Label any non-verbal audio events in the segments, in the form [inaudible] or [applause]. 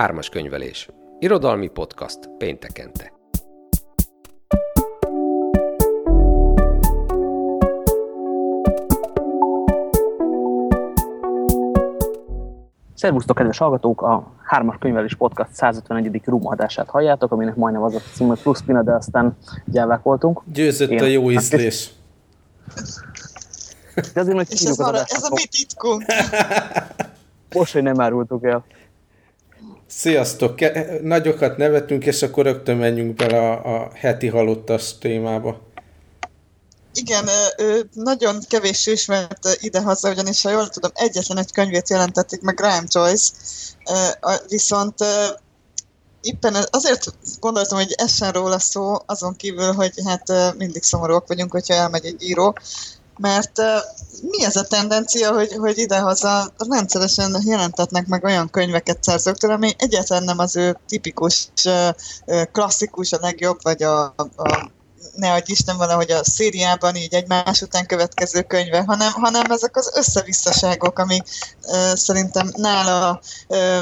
Hármas könyvelés. Irodalmi podcast péntekente. Szervusztok, kedves hallgatók! A Hármas Könyvelés Podcast 151. rumadását halljátok, aminek majdnem az a cím, hogy plusz pina, de aztán gyávák voltunk. Győzött Én, a jó ízlés. De azért, hogy És ez, arra, ez a mi titkunk. [laughs] Most, hogy nem árultuk el. Sziasztok! Nagyokat nevetünk, és akkor rögtön menjünk bele a, a heti halottas témába. Igen, nagyon kevés ismert idehaza, ugyanis ha jól tudom, egyetlen egy könyvét jelentették meg Graham Joyce, viszont éppen azért gondoltam, hogy ez sem róla szó, azon kívül, hogy hát mindig szomorúak vagyunk, hogyha elmegy egy író, mert mi ez a tendencia, hogy, hogy idehaza rendszeresen jelentetnek meg olyan könyveket szerzőktől, ami egyáltalán nem az ő tipikus, klasszikus, a legjobb, vagy a, a ne adj Isten valahogy a szériában így egymás után következő könyve, hanem, hanem ezek az összevisszaságok, ami szerintem nála uh,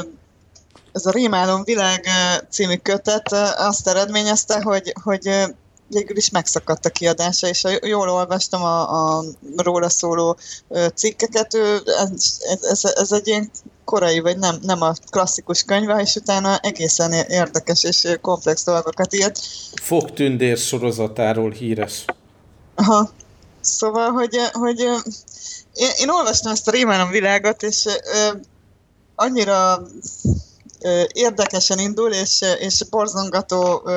ez a Rémálom világ című kötet azt eredményezte, hogy, hogy végül is megszakadt a kiadása, és ha jól olvastam a, a róla szóló cikkeket, ez, ez, ez egy ilyen korai, vagy nem, nem a klasszikus könyve, és utána egészen érdekes és komplex dolgokat írt. Fogtündér sorozatáról híres. Aha. Szóval, hogy, hogy én, én olvastam ezt a Rémálom világot, és annyira érdekesen indul, és, és borzongató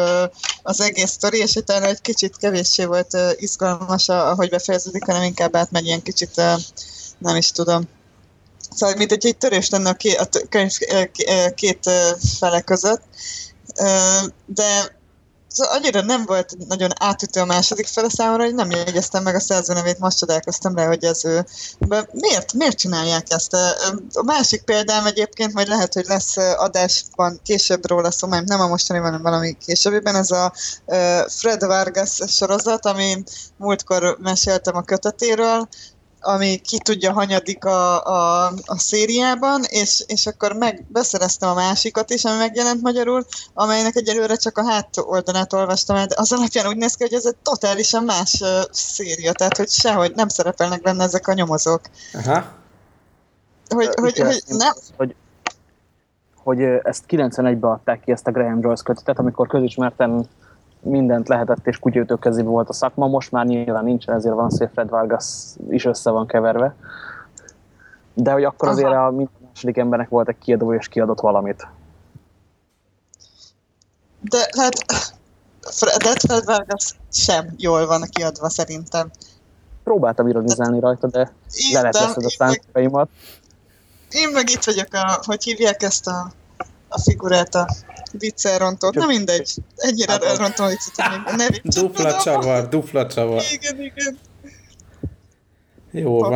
az egész sztori, és utána egy kicsit kevéssé volt izgalmas, ahogy befejeződik, hanem inkább átmegy ilyen kicsit, nem is tudom. Szóval, mint egy törés lenne a, két, a könyv két fele között, de Szóval annyira nem volt nagyon átütő a második fele számomra, hogy nem jegyeztem meg a szerző nevét, most csodálkoztam rá, hogy ez ő. De miért, miért csinálják ezt? A másik példám egyébként, majd lehet, hogy lesz adásban később róla szó, mert nem a mostani, hanem valami későbbiben, ez a Fred Vargas sorozat, ami múltkor meséltem a kötetéről, ami ki tudja hanyadik a, a, a szériában, és, és akkor meg beszereztem a másikat is, ami megjelent magyarul, amelynek egyelőre csak a hát oldalát olvastam el, de az alapján úgy néz ki, hogy ez egy totálisan más uh, széria, tehát hogy sehogy nem szerepelnek benne ezek a nyomozók. Aha. Hogy, hogy, hogy nem... Hogy, hogy ezt 91-ben adták ki, ezt a Graham Joyce kötetet, amikor közismerten mindent lehetett, és kutyőtök kezében volt a szakma, most már nyilván nincsen, ezért van szép Fred Vargas is össze van keverve. De hogy akkor Aha. azért a minden második embernek volt egy kiadó, és kiadott valamit. De hát Fred, Fred Vargas sem jól van kiadva szerintem. Próbáltam ironizálni rajta, de leleteszed a szándékaimat. Én meg itt vagyok, a, hogy hívják ezt a, a figurát, a viccel rontott. Na mindegy, ennyire hát, elrontom viccet, hogy ne Dupla csavar, dupla csavar. Igen, igen. Jó van.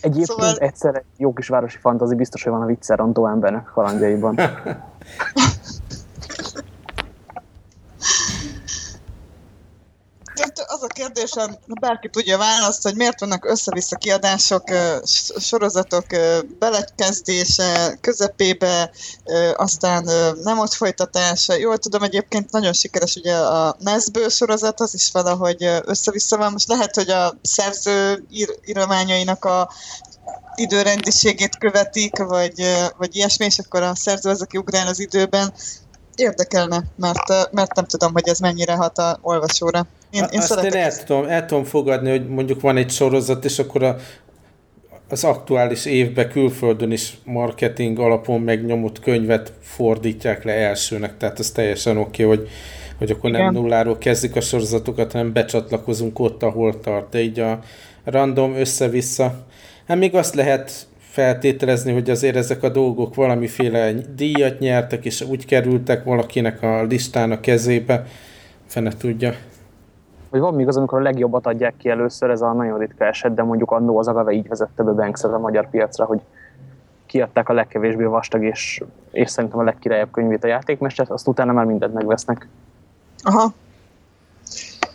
Egyébként szóval... egyszer egy jó kis városi fantazi biztos, hogy van a viccelrontó embernek [laughs] halandjaiban. az a kérdésem, bárki tudja választ, hogy miért vannak össze-vissza kiadások, sorozatok belekezdése, közepébe, aztán nem ott folytatása. Jól tudom, egyébként nagyon sikeres ugye a Nesből sorozat, az is valahogy össze-vissza van. Most lehet, hogy a szerző ír- írományainak a időrendiségét követik, vagy, vagy ilyesmi, és akkor a szerző az, aki ugrál az időben. Érdekelne, mert, mert nem tudom, hogy ez mennyire hat a olvasóra. Én, én Azt én el tudom, el tudom fogadni, hogy mondjuk van egy sorozat, és akkor a, az aktuális évben külföldön is marketing alapon megnyomott könyvet fordítják le elsőnek, tehát ez teljesen oké, okay, hogy, hogy akkor Igen. nem nulláról kezdik a sorozatokat, hanem becsatlakozunk ott, ahol tart, de így a random össze-vissza. Hát még azt lehet feltételezni, hogy azért ezek a dolgok valamiféle díjat nyertek, és úgy kerültek valakinek a listán a kezébe, fene tudja hogy van még az, amikor a legjobbat adják ki először, ez a nagyon ritka eset, de mondjuk annó az Agave így vezette be banks a magyar piacra, hogy kiadták a legkevésbé vastag és, és szerintem a legkirályabb könyvét a játékmestert, azt utána már mindent megvesznek. Aha.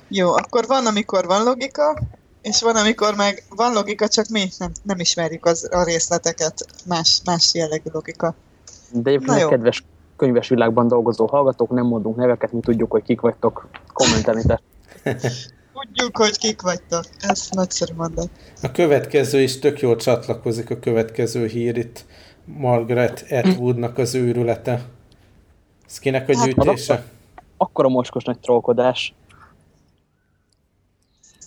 Jó, akkor van, amikor van logika, és van, amikor meg van logika, csak mi nem, nem ismerjük az, a részleteket, más, más jellegű logika. De egyébként kedves könyves világban dolgozó hallgatók, nem mondunk neveket, mi tudjuk, hogy kik vagytok, kommentelni [laughs] Tudjuk, hogy kik vagytok. Ez nagyszerű mondat. A következő is tök jól csatlakozik a következő hír itt. Margaret Atwoodnak az őrülete. Ez kinek a hát, gyűjtése? Hát, akkor a mocskos nagy trollkodás.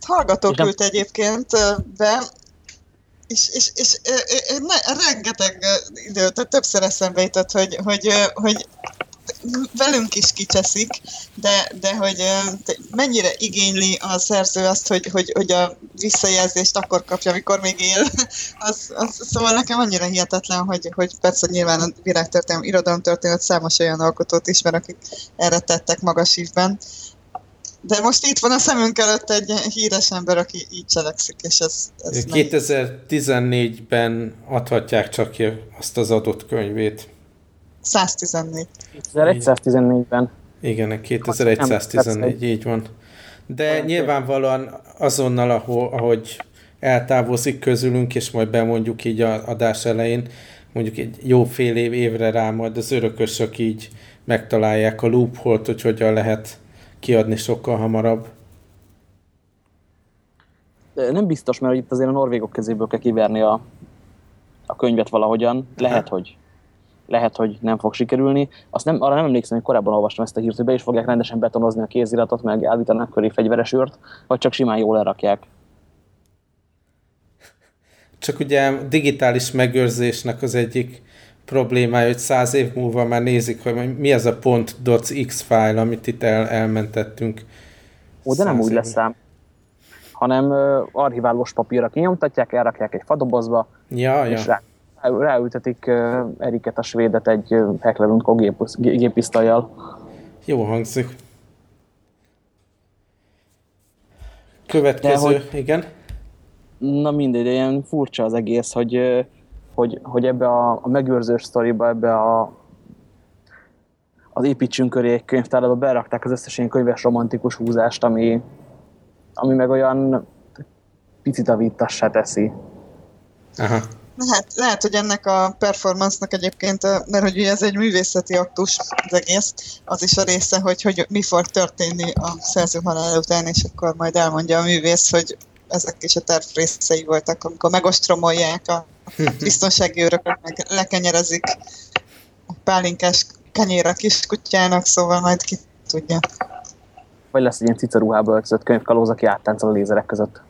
Hallgató küldte egyébként be, és, és, és, és ne, rengeteg idő, tehát többször eszembe jutott, hogy, hogy, hogy velünk is kicseszik, de, de hogy mennyire igényli a szerző azt, hogy, hogy, hogy a visszajelzést akkor kapja, amikor még él. [laughs] Az, az, szóval nekem annyira hihetetlen, hogy, hogy persze nyilván a virágtörténelem, irodalomtörténet számos olyan alkotót ismer, akik erre tettek magas ívben. De most itt van a szemünk előtt egy híres ember, aki így cselekszik, és ez... ez 2014-ben adhatják csak ki azt az adott könyvét. 114. 2114-ben. Igen, 2114, így van. De nyilvánvalóan azonnal, ahol, ahogy eltávozik közülünk, és majd bemondjuk így a adás elején, mondjuk egy jó fél év évre rá majd az örökösök így megtalálják a loophole hogy hogyan lehet kiadni sokkal hamarabb. Nem biztos, mert itt azért a norvégok kezéből kell kiverni a, a könyvet valahogyan. Lehet, hogy lehet, hogy nem fog sikerülni. Azt nem, arra nem emlékszem, hogy korábban olvastam ezt a hírt, hogy be is fogják rendesen betonozni a kéziratot, meg állítanak köré fegyveres űrt, vagy csak simán jól lerakják. Csak ugye digitális megőrzésnek az egyik problémája, hogy száz év múlva már nézik, hogy mi az a .x file, amit itt el, elmentettünk. Ó, de nem úgy lesz ám hanem uh, archiválós papírra kinyomtatják, elrakják egy fadobozba, ja, és ja. Rá, ráültetik uh, Eriket a svédet egy uh, Heckler gépisztajjal. Jó hangzik. Következő, hogy, igen. Na mindegy, ilyen furcsa az egész, hogy, hogy, hogy ebbe a, a megőrzős sztoriba, ebbe a, az építsünk köré egy könyvtárba berakták az összes ilyen könyves romantikus húzást, ami, ami meg olyan picit a vittassá teszi. Aha. Lehet, lehet, hogy ennek a performance-nak egyébként, mert hogy ez egy művészeti aktus az egész, az is a része, hogy, hogy mi fog történni a szerző halál után, és akkor majd elmondja a művész, hogy ezek is a terv részei voltak, amikor megostromolják a biztonsági őröket, meg lekenyerezik a pálinkás kenyér a kiskutyának, szóval majd ki tudja. Vagy lesz egy ilyen cicaruhába öltözött könyvkalóz, aki áttáncol a lézerek között.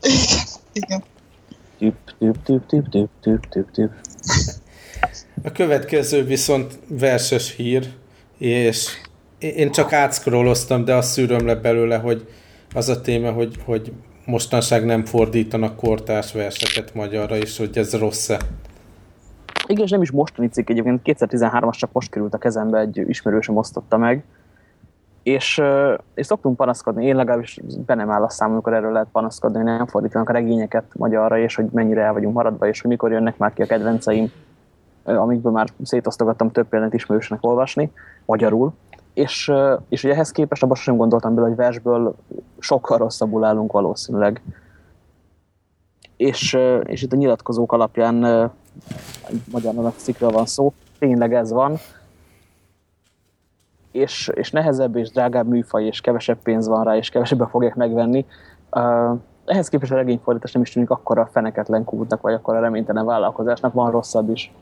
Igen, [laughs] igen. Tüp, tüp, tüp, tüp, tüp, tüp, tüp, tüp. A következő viszont verses hír, és én csak átszkróloztam, de azt szűröm le belőle, hogy az a téma, hogy, hogy mostanság nem fordítanak kortárs verseket magyarra, és hogy ez rossz-e. Igen, és nem is mostani cikk egyébként, 2013-as csak most került a kezembe, egy ismerősöm osztotta meg, és, és szoktunk panaszkodni, én legalábbis be nem áll a szám, amikor erről lehet panaszkodni, hogy nem fordítanak a regényeket magyarra, és hogy mennyire el vagyunk maradva, és hogy mikor jönnek már ki a kedvenceim, amikből már szétosztogattam több példát ismerősnek olvasni, magyarul. És, és ugye ehhez képest abban sem gondoltam bele, hogy versből sokkal rosszabbul állunk valószínűleg. És, és itt a nyilatkozók alapján magyar cikről van szó, tényleg ez van, és, és nehezebb és drágább műfaj, és kevesebb pénz van rá, és kevesebben fogják megvenni. Uh, ehhez képest a regényfordítás nem is tűnik akkora feneketlen kútnak, vagy akkora reménytelen vállalkozásnak, van rosszabb is.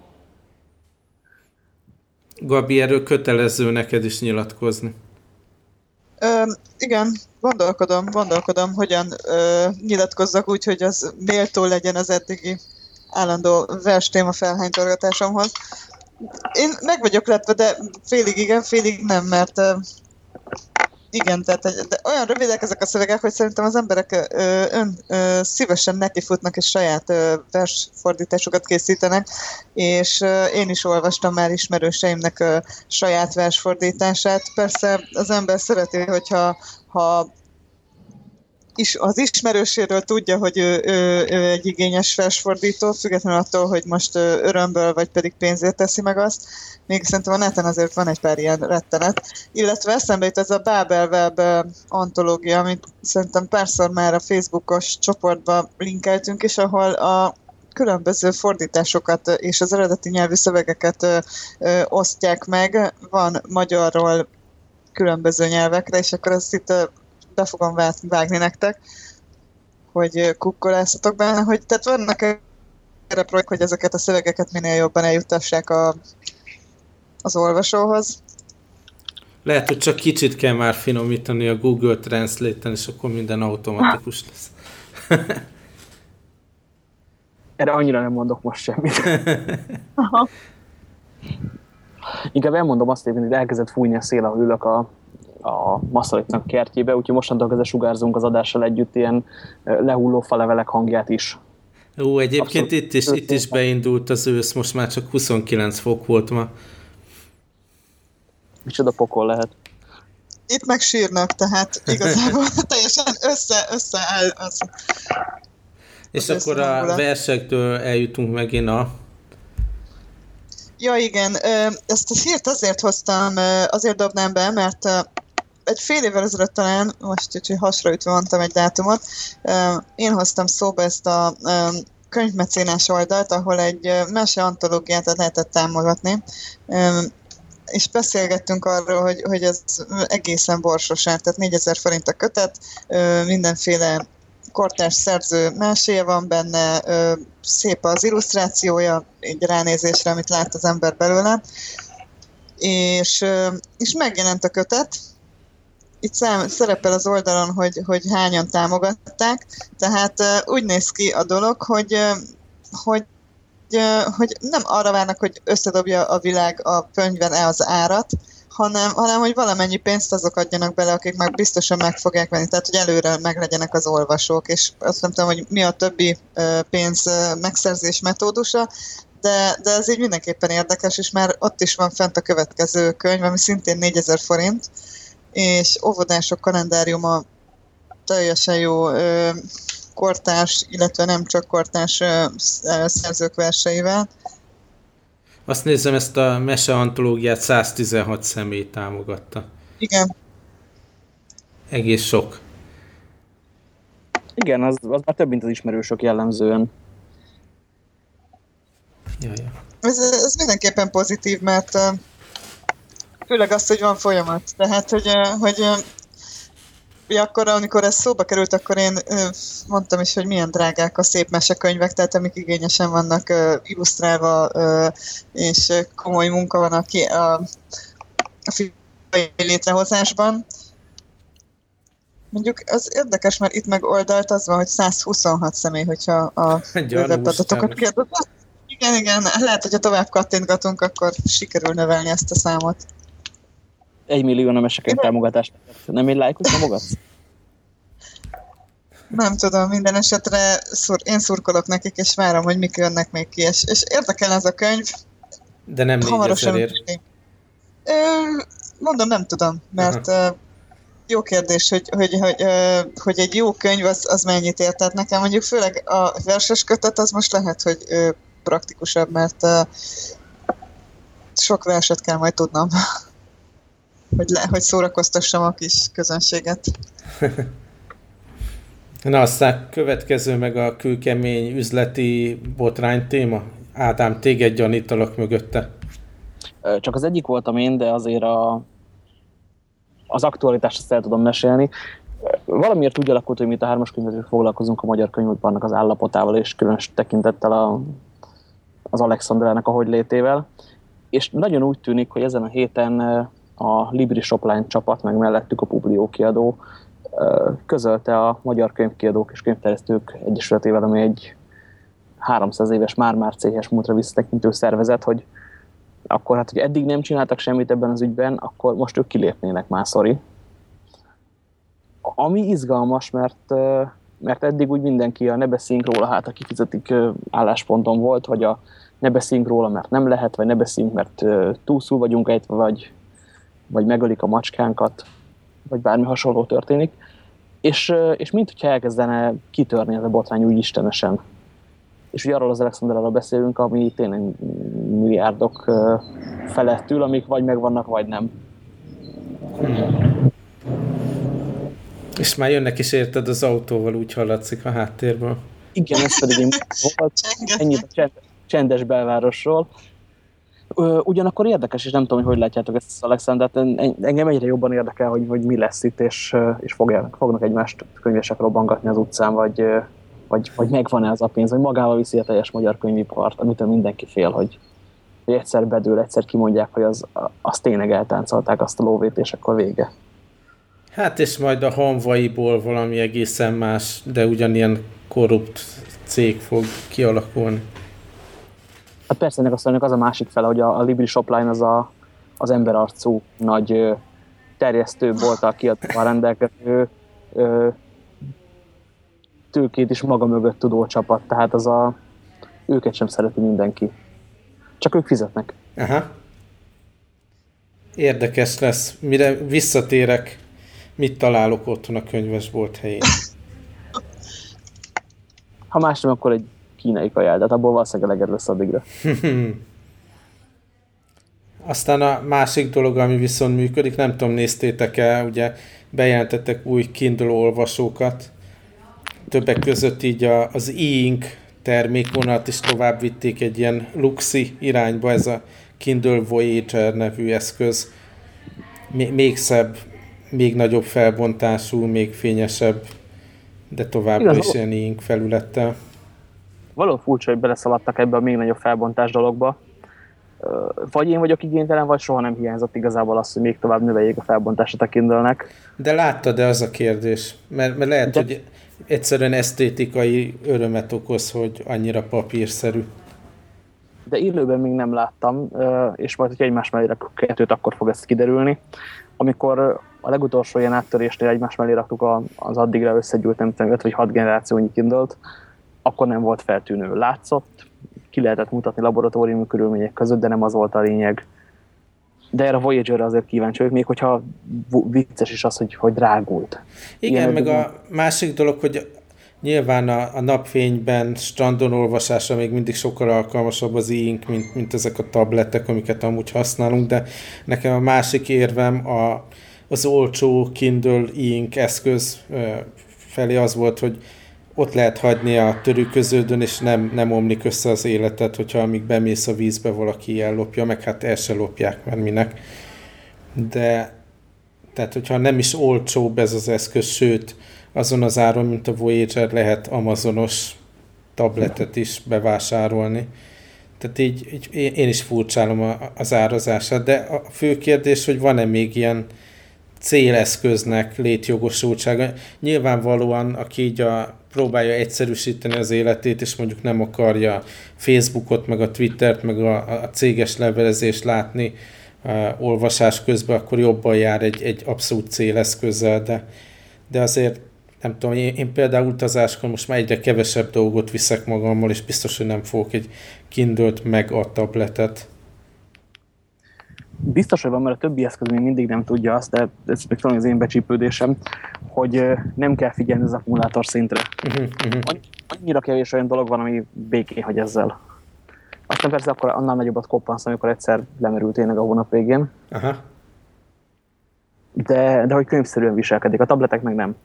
Gabi, erről kötelező neked is nyilatkozni. Ö, igen, gondolkodom, gondolkodom, hogyan ö, nyilatkozzak úgy, hogy az méltó legyen az eddigi állandó vers téma felhánytorgatásomhoz. Én meg vagyok lepve, de félig igen, félig nem, mert igen, tehát de olyan rövidek ezek a szövegek, hogy szerintem az emberek ö, ön, ö, szívesen nekifutnak és saját ö, versfordításokat készítenek, és ö, én is olvastam már ismerőseimnek ö, saját versfordítását. Persze az ember szereti, hogyha ha is, az ismerőséről tudja, hogy ő, ő, ő egy igényes versfordító, függetlenül attól, hogy most örömből vagy pedig pénzért teszi meg azt. Még szerintem a neten azért van egy pár ilyen rettenet. Illetve eszembe jut ez a Babel Web antológia, amit szerintem párszor már a Facebookos csoportba linkeltünk, és ahol a különböző fordításokat és az eredeti nyelvű szövegeket ö, ö, osztják meg. Van magyarról különböző nyelvekre, és akkor ezt itt be fogom vágni nektek, hogy kukkolászatok benne, hogy tehát vannak erre projekt, hogy ezeket a szövegeket minél jobban eljutassák a, az olvasóhoz. Lehet, hogy csak kicsit kell már finomítani a Google Translate-en, és akkor minden automatikus lesz. [laughs] Erre annyira nem mondok most semmit. Aha. Inkább elmondom azt, hogy elkezdett fújni a szél, ahol ülök a, a Masszaliknak kertjébe, úgyhogy mostantól kezdve sugárzunk az adással együtt ilyen lehulló falevelek hangját is. Ó, egyébként Abszolút itt is, itt is beindult az ősz, most már csak 29 fok volt ma. Micsoda pokol lehet. Itt meg sírnak, tehát igazából [laughs] teljesen össze, összeáll az. És az akkor a versektől eljutunk megint a... Ja igen, ezt a hírt azért hoztam, azért dobnám be, mert egy fél évvel ezelőtt talán, most hogy hasraütve mondtam egy dátumot, én hoztam szóba ezt a könyvmecénás oldalt, ahol egy mese antológiát lehetett támogatni, és beszélgettünk arról, hogy, hogy ez egészen borsos tehát 4000 forint a kötet, mindenféle kortárs szerző meséje van benne, szép az illusztrációja, egy ránézésre, amit lát az ember belőle, és, és megjelent a kötet, itt szerepel az oldalon, hogy, hogy hányan támogatták, tehát úgy néz ki a dolog, hogy, hogy hogy nem arra várnak, hogy összedobja a világ a könyvben-e az árat, hanem, hanem hogy valamennyi pénzt azok adjanak bele, akik meg biztosan meg fogják venni, tehát hogy előre meglegyenek az olvasók, és azt nem tudom, hogy mi a többi pénz megszerzés metódusa, de, de ez így mindenképpen érdekes, és már ott is van fent a következő könyv, ami szintén 4000 forint, és óvodások kalendáriuma teljesen jó ö, kortárs, illetve nem csak kortárs ö, szerzők verseivel. Azt nézem, ezt a mese antológiát 116 személy támogatta. Igen. Egész sok. Igen, az, az már több, mint az ismerősök jellemzően. Jaj, ez, ez mindenképpen pozitív, mert főleg az, hogy van folyamat. Tehát, hogy, hogy akkor, amikor ez szóba került, akkor én mondtam is, hogy milyen drágák a szép mesekönyvek, tehát amik igényesen vannak illusztrálva, és komoly munka van a, a, a fizikai létrehozásban. Mondjuk az érdekes, mert itt meg oldalt az van, hogy 126 személy, hogyha a bővebb adatokat kérdezem. Igen, igen, lehet, hogyha tovább kattintgatunk, akkor sikerül növelni ezt a számot egy millió nemeseket támogatást. Nem egy lájkot támogatsz? Nem tudom, minden esetre szur, én szurkolok nekik, és várom, hogy mik jönnek még ki, és, és érdekel ez a könyv. De nem hamarosan ér. Ö, mondom, nem tudom, mert uh-huh. jó kérdés, hogy, hogy, hogy, hogy egy jó könyv az, az mennyit ér. Tehát nekem mondjuk főleg a verses kötet az most lehet, hogy praktikusabb, mert sok verset kell majd tudnom hogy, le, hogy szórakoztassam a kis közönséget. [laughs] Na aztán következő meg a kőkemény üzleti botrány téma. Ádám, téged gyanítalak mögötte. Csak az egyik voltam én, de azért a, az aktualitást ezt el tudom mesélni. Valamiért úgy alakult, hogy mi a hármas könyvetről foglalkozunk a magyar könyvudvarnak az állapotával, és különös tekintettel a, az Alexandrának a hogy létével. És nagyon úgy tűnik, hogy ezen a héten a Libri Shopline csapat, meg mellettük a Publió kiadó közölte a Magyar Könyvkiadók és Könyvterjesztők Egyesületével, ami egy 300 éves már-már céhes múltra visszatekintő szervezet, hogy akkor hát, hogy eddig nem csináltak semmit ebben az ügyben, akkor most ők kilépnének már, sorry. Ami izgalmas, mert, mert eddig úgy mindenki a ne beszéljünk róla, hát a kifizetik állásponton volt, vagy a ne beszéljünk róla, mert nem lehet, vagy ne beszéljünk, mert túlszul vagyunk ejtve, vagy vagy megölik a macskánkat, vagy bármi hasonló történik, és, és mint hogyha elkezdene kitörni ez a botrány úgy istenesen. És ugye arról az Alexanderről beszélünk, ami tényleg milliárdok felettül, amik vagy megvannak, vagy nem. És már jönnek is érted az autóval, úgy hallatszik a háttérből. Igen, ez pedig én [laughs] volt. Ennyit a csendes belvárosról. Ugyanakkor érdekes, és nem tudom, hogy hogy látjátok ezt, Alexander, engem egyre jobban érdekel, hogy, hogy mi lesz itt, és, és fogják, fognak egymást könyvesek robbangatni az utcán, vagy, vagy, vagy megvan-e az a pénz, vagy magával viszi a teljes magyar könyvipart, amitől mindenki fél, hogy, hogy egyszer bedől, egyszer kimondják, hogy az, az tényleg eltáncolták azt a lóvét, és akkor vége. Hát és majd a hanvaiból valami egészen más, de ugyanilyen korrupt cég fog kialakulni. Hát persze ennek azt az a másik fele, hogy a, a Libri Shopline az a, az emberarcú nagy terjesztő bolttal kiadva rendelkező ö, tőkét is maga mögött tudó csapat, tehát az a, őket sem szereti mindenki. Csak ők fizetnek. Aha. Érdekes lesz. Mire visszatérek, mit találok otthon a könyvesbolt helyén. Ha más nem, akkor egy kínai kajál, de hát abból valószínűleg eleged lesz addigra. [laughs] Aztán a másik dolog, ami viszont működik, nem tudom, néztétek-e, ugye bejelentettek új Kindle olvasókat, többek között így a, az e-ink termékvonalat is tovább vitték egy ilyen luxi irányba, ez a Kindle Voyager nevű eszköz. Még szebb, még nagyobb felbontású, még fényesebb, de továbbra is ilyen e-ink felülettel. Való furcsa, hogy beleszaladtak ebbe a még nagyobb felbontás dologba. Vagy én vagyok igénytelen, vagy soha nem hiányzott igazából az, hogy még tovább növeljék a felbontását a kindle De láttad de az a kérdés? Mert, mert lehet, de... hogy egyszerűen esztétikai örömet okoz, hogy annyira papírszerű. De élőben még nem láttam, és majd, hogy egymás mellé rakjuk kettőt, akkor fog ez kiderülni. Amikor a legutolsó ilyen áttörésnél egymás mellé raktuk az addigra összegyűlt, nem tudom, 5 vagy 6 generációnyi kindle akkor nem volt feltűnő. Látszott, ki lehetett mutatni laboratóriumi körülmények között, de nem az volt a lényeg. De erre a Voyager-re azért kíváncsi vagyok, még hogyha vicces is az, hogy, hogy drágult. Igen, Ilyen meg a másik dolog, hogy nyilván a, a napfényben strandon olvasásra még mindig sokkal alkalmasabb az e-ink, mint, mint ezek a tabletek, amiket amúgy használunk, de nekem a másik érvem a, az olcsó Kindle e-ink eszköz felé az volt, hogy ott lehet hagyni a törőköződön, és nem, nem omlik össze az életet, hogyha amíg bemész a vízbe, valaki ellopja, meg hát el se lopják, mert minek. De tehát, hogyha nem is olcsóbb ez az eszköz, sőt, azon az áron, mint a Voyager, lehet amazonos tabletet is bevásárolni. Tehát így, így én is furcsálom az árazását, de a fő kérdés, hogy van-e még ilyen céleszköznek létjogosultsága. Nyilvánvalóan, aki így a, próbálja egyszerűsíteni az életét, és mondjuk nem akarja Facebookot, meg a Twittert, meg a, a céges levelezést látni a olvasás közben, akkor jobban jár egy, egy abszolút céleszközzel, de, de azért nem tudom, én, én például utazáskor most már egyre kevesebb dolgot viszek magammal, és biztos, hogy nem fogok egy kindle meg a tabletet biztos, hogy van, mert a többi eszköz még mindig nem tudja azt, de ez még talán az én becsípődésem, hogy nem kell figyelni az akkumulátor szintre. Uh-huh, uh-huh. Annyira kevés olyan dolog van, ami békén hagy ezzel. Aztán persze akkor annál nagyobbat koppansz, amikor egyszer lemerült tényleg a hónap végén. Aha. De, de hogy könyvszerűen viselkedik, a tabletek meg nem.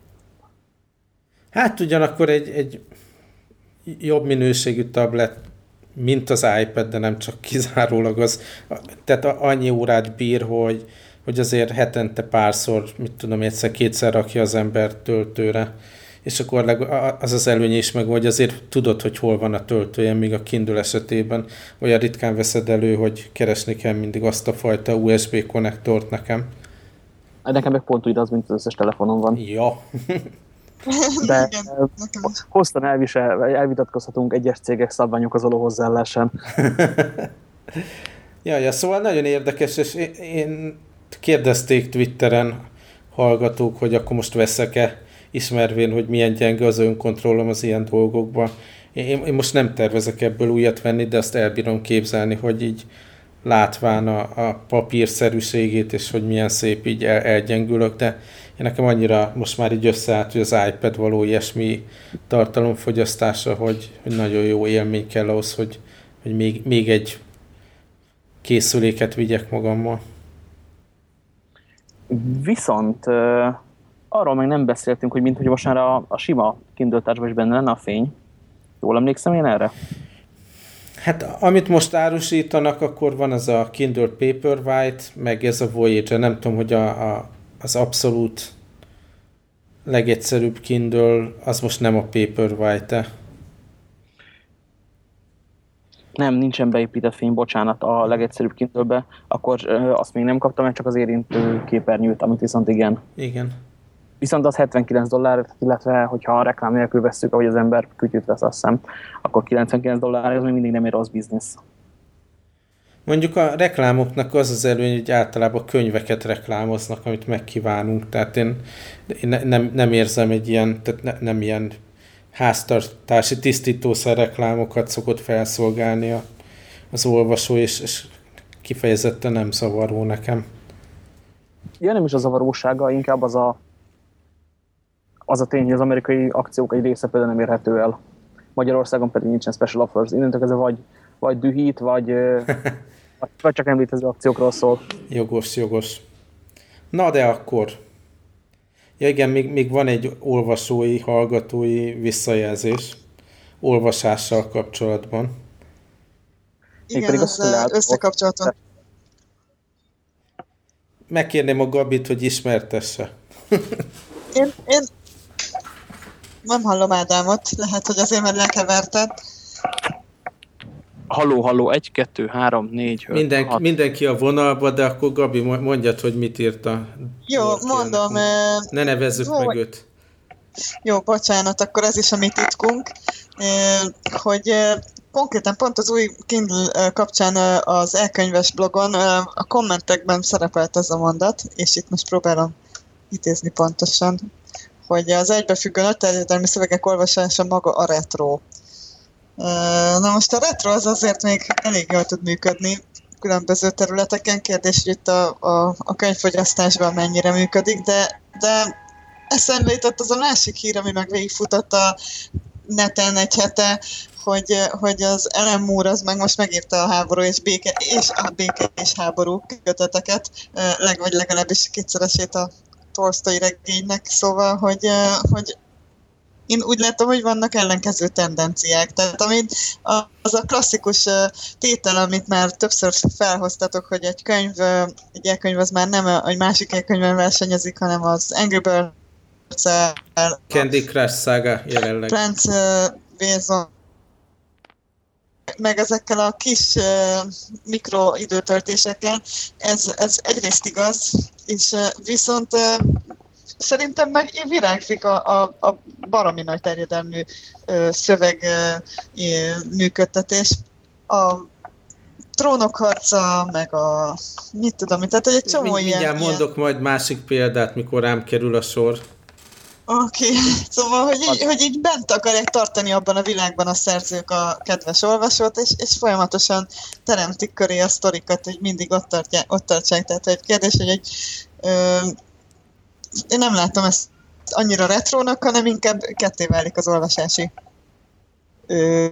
Hát ugyanakkor egy, egy jobb minőségű tablet mint az iPad, de nem csak kizárólag az, tehát annyi órát bír, hogy, hogy azért hetente párszor, mit tudom, egyszer-kétszer rakja az ember töltőre, és akkor az az előny is meg, hogy azért tudod, hogy hol van a töltője, míg a Kindle esetében olyan ritkán veszed elő, hogy keresni kell mindig azt a fajta USB konnektort nekem. Nekem meg pont úgy az, mint az összes telefonon van. Ja. [laughs] De hosszan elvisel, elvitatkozhatunk egyes cégek szabványok hozzáállásán. [laughs] ja, ja, szóval nagyon érdekes, és én, én kérdezték Twitteren hallgatók, hogy akkor most veszek-e, ismervén, hogy milyen gyenge az önkontrollom az ilyen dolgokban. Én, én most nem tervezek ebből újat venni, de azt elbírom képzelni, hogy így látván a, a papírszerűségét, és hogy milyen szép így el, elgyengülök, de nekem annyira most már így összeállt, hogy az iPad való ilyesmi tartalomfogyasztása, hogy, hogy nagyon jó élmény kell ahhoz, hogy, hogy még, még egy készüléket vigyek magammal. Viszont arról meg nem beszéltünk, hogy mint hogy most már a, a sima kindle is benne lenne a fény, Jól emlékszem én erre? Hát amit most árusítanak, akkor van az a Kindle Paperwhite, meg ez a Voyager. Nem tudom, hogy a, a, az abszolút legegyszerűbb Kindle, az most nem a Paperwhite-e. Nem, nincsen beépített fény, bocsánat, a legegyszerűbb kindle akkor ö, azt még nem kaptam, mert csak az érintő képernyőt, amit viszont igen. Igen. Viszont az 79 dollár, illetve hogyha a reklám nélkül veszük, ahogy az ember kütyűt vesz, azt hiszem, akkor 99 dollár, ez még mindig nem egy rossz biznisz. Mondjuk a reklámoknak az az előny, hogy általában könyveket reklámoznak, amit megkívánunk. Tehát én, én ne, nem, nem érzem egy ilyen, tehát ne, nem ilyen háztartási tisztítószer reklámokat szokott felszolgálni a, az olvasó, és, és kifejezetten nem zavaró nekem. Ja, nem is a zavarósága, inkább az a, az a tény, hogy az amerikai akciók egy része például nem érhető el. Magyarországon pedig nincsen special offers. Innentől ez vagy, vagy dühít, vagy, [laughs] vagy csak említező akciókról szól. Jogos, jogos. Na de akkor. Ja igen, még, még van egy olvasói, hallgatói visszajelzés olvasással kapcsolatban. Igen, ez összekapcsolatban. Megkérném a Gabit, hogy ismertesse. én, én nem hallom Ádámot, lehet, hogy azért, mert lekeverted. Halló, halló, egy, kettő, három, négy, öt, Minden, hat. Mindenki a vonalba, de akkor Gabi, mondjad, hogy mit írt a... Jó, mondom. Ne nevezzük jó, meg őt. Jó, bocsánat, akkor ez is a mi titkunk, hogy konkrétan pont az új Kindle kapcsán az elkönyves blogon a kommentekben szerepelt ez a mondat, és itt most próbálom idézni pontosan, hogy az egybefüggő nagyterjedelmi szövegek olvasása maga a retro. Na most a retro az azért még elég jól tud működni különböző területeken. Kérdés, hogy itt a, a, a könyvfogyasztásban mennyire működik, de, de eszembe jutott az a másik hír, ami meg végigfutott a neten egy hete, hogy, hogy az Ellen Moore az meg most megírta a háború és béke, és a béke és háború köteteket, leg, vagy legalábbis kétszeresét a Tolstoy regénynek, szóval, hogy, hogy én úgy látom, hogy vannak ellenkező tendenciák. Tehát amit az a klasszikus tétel, amit már többször felhoztatok, hogy egy könyv, egy elkönyv az már nem egy másik elkönyvben versenyezik, hanem az Angry birds Candy Crush Saga jelenleg. Plant Wilson meg ezekkel a kis uh, mikroidőtöltésekkel, ez, ez egyrészt igaz, és uh, viszont uh, szerintem meg virágzik a, a, a baromi nagy terjedelmű uh, szöveg működtetés. A trónok harca, meg a mit tudom, tehát egy csomó Mind, ilyen... Mindjárt mondok ilyen... majd másik példát, mikor rám kerül a sor. Oké, okay. [laughs] szóval, hogy így, hogy így bent akarják tartani abban a világban a szerzők a kedves olvasót, és, és folyamatosan teremtik köré a sztorikat, hogy mindig ott, tartják, ott tartsák. Tehát egy kérdés, hogy egy, ö, én nem látom ezt annyira retrónak, hanem inkább ketté válik az olvasási ö,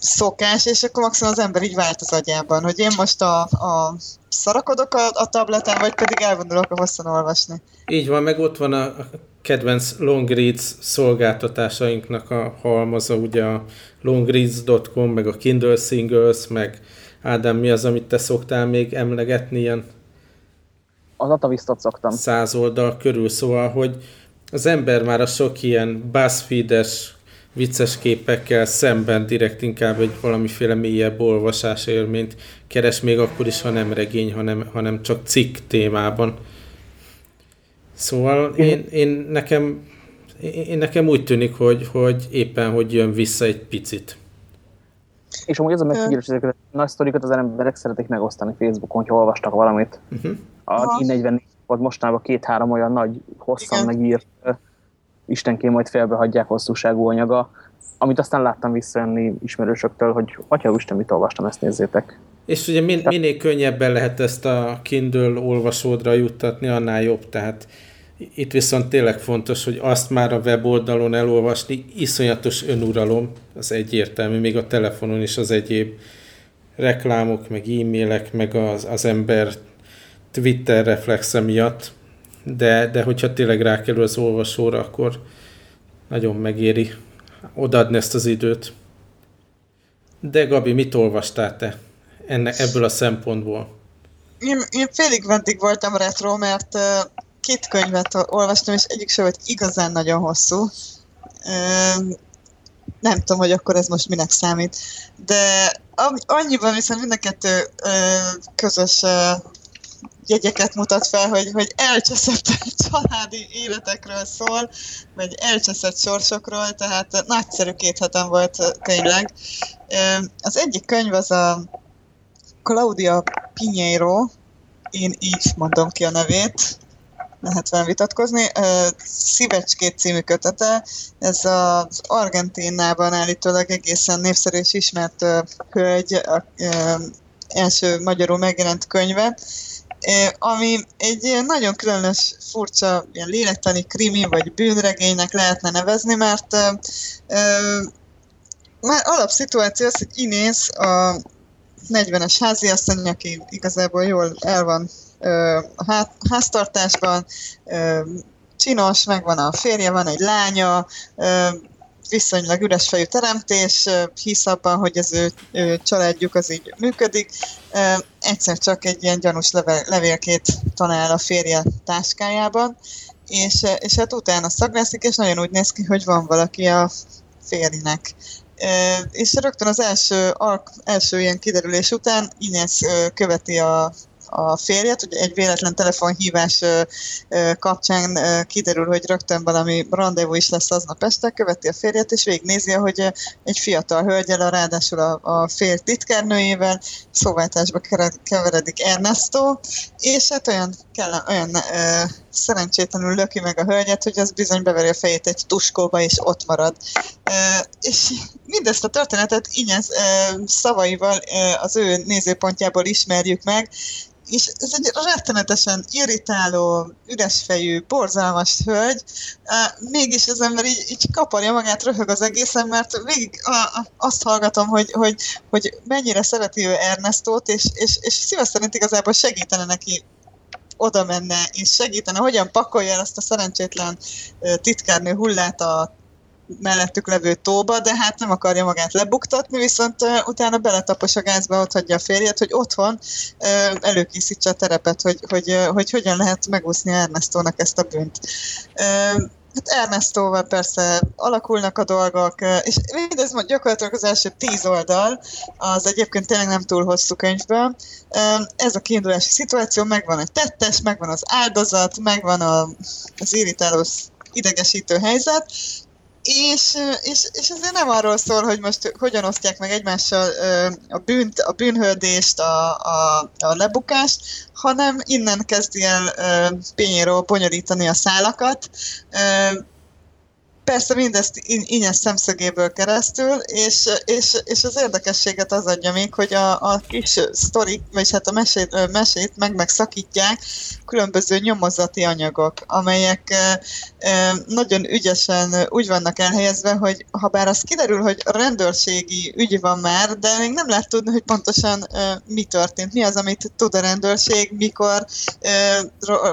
szokás, és akkor maximum az ember így vált az agyában, hogy én most a, a szarakodok a, a tableten, vagy pedig elvonulok a hosszan olvasni. Így van, meg ott van a kedvenc Longreads szolgáltatásainknak a halmaza, ugye a longreads.com, meg a Kindle Singles, meg Ádám, mi az, amit te szoktál még emlegetni, ilyen az Atavistot szoktam. Száz oldal körül, szóval, hogy az ember már a sok ilyen buzzfeed vicces képekkel szemben direkt inkább egy valamiféle mélyebb olvasás élményt keres még akkor is, ha nem regény, hanem, hanem csak cikk témában. Szóval én, én nekem én nekem úgy tűnik, hogy, hogy éppen, hogy jön vissza egy picit. És amúgy az a megfigyelés, hogy ezeket a nagy sztorikat az emberek szeretik megosztani Facebookon, hogyha olvastak valamit. Uh-huh. A 44 volt mostanában két-három olyan nagy, hosszan Igen. megírt, istenként majd felbehagyják hosszúságú anyaga, amit aztán láttam visszajönni ismerősöktől, hogy atya Isten, mit olvastam, ezt nézzétek. És ugye min- minél könnyebben lehet ezt a Kindle olvasódra juttatni, annál jobb, tehát itt viszont tényleg fontos, hogy azt már a weboldalon elolvasni, iszonyatos önuralom, az egyértelmű, még a telefonon is az egyéb reklámok, meg e-mailek, meg az, az ember Twitter reflexe miatt, de, de hogyha tényleg rákerül az olvasóra, akkor nagyon megéri odaadni ezt az időt. De Gabi, mit olvastál te ennek, ebből a szempontból? Én, én félig meddig voltam retro, mert uh, két könyvet olvastam, és egyik sem volt igazán nagyon hosszú. Nem tudom, hogy akkor ez most minek számít. De annyiban viszont mind a kettő közös jegyeket mutat fel, hogy, hogy elcseszett [laughs] családi életekről szól, vagy elcseszett sorsokról, tehát nagyszerű két hetem volt tényleg. Az egyik könyv az a Claudia Pinheiro, én így mondom ki a nevét, lehet velem vitatkozni. Szívecskét című kötete, ez az Argentinában állítólag egészen népszerű és ismert hölgy, első magyarul megjelent könyve, ami egy nagyon különös, furcsa, ilyen lélektani krimi vagy bűnregénynek lehetne nevezni, mert már alapszituáció az, hogy Inés a 40-es háziasszony, aki igazából jól el van a háztartásban, csinos, megvan a férje, van egy lánya, viszonylag üres fejű teremtés, hisz abban, hogy az ő, családjuk az így működik. Egyszer csak egy ilyen gyanús level, levélkét talál a férje táskájában, és, és hát utána szaglászik, és nagyon úgy néz ki, hogy van valaki a férjnek. És rögtön az első, első ilyen kiderülés után Ines követi a a férjet, ugye egy véletlen telefonhívás kapcsán kiderül, hogy rögtön valami rendezvú is lesz aznap este, követi a férjet, és végignézi, hogy egy fiatal hölgyel, ráadásul a, a fél titkárnőjével szóváltásba keveredik Ernesto, és hát olyan, kell, olyan ö, szerencsétlenül löki meg a hölgyet, hogy az bizony beveri a fejét egy tuskóba, és ott marad. Ö, és mindezt a történetet Ines szavaival az ő nézőpontjából ismerjük meg, és ez egy rettenetesen irritáló, üresfejű, borzalmas hölgy, mégis az ember így, így kaparja magát, röhög az egészen, mert végig azt hallgatom, hogy, hogy, hogy mennyire szereti ő Ernestót, és, és, és szíve szerint igazából segítene neki oda menne, és segítene, hogyan pakolja azt a szerencsétlen titkárnő hullát a mellettük levő tóba, de hát nem akarja magát lebuktatni, viszont utána beletapos a gázba, ott hagyja a férjet, hogy otthon előkészítse a terepet, hogy, hogy, hogy hogyan lehet megúszni Ernestónak ezt a bűnt. Hát Ernestóval persze alakulnak a dolgok, és mindez gyakorlatilag az első tíz oldal, az egyébként tényleg nem túl hosszú könyvből. Ez a kiindulási szituáció, megvan egy tettes, megvan az áldozat, megvan a, az irritáló idegesítő helyzet, és, és, és ezért nem arról szól, hogy most hogyan osztják meg egymással a, bűnt, a bűnhődést, a, a, a lebukást, hanem innen kezdi el Pinheiro bonyolítani a szálakat, persze mindezt ingyen szemszögéből keresztül, és, és, és az érdekességet az adja még, hogy a, a kis sztorik, vagy hát a mesét, mesét meg megszakítják különböző nyomozati anyagok, amelyek nagyon ügyesen úgy vannak elhelyezve, hogy ha bár az kiderül, hogy rendőrségi ügy van már, de még nem lehet tudni, hogy pontosan mi történt, mi az, amit tud a rendőrség, mikor,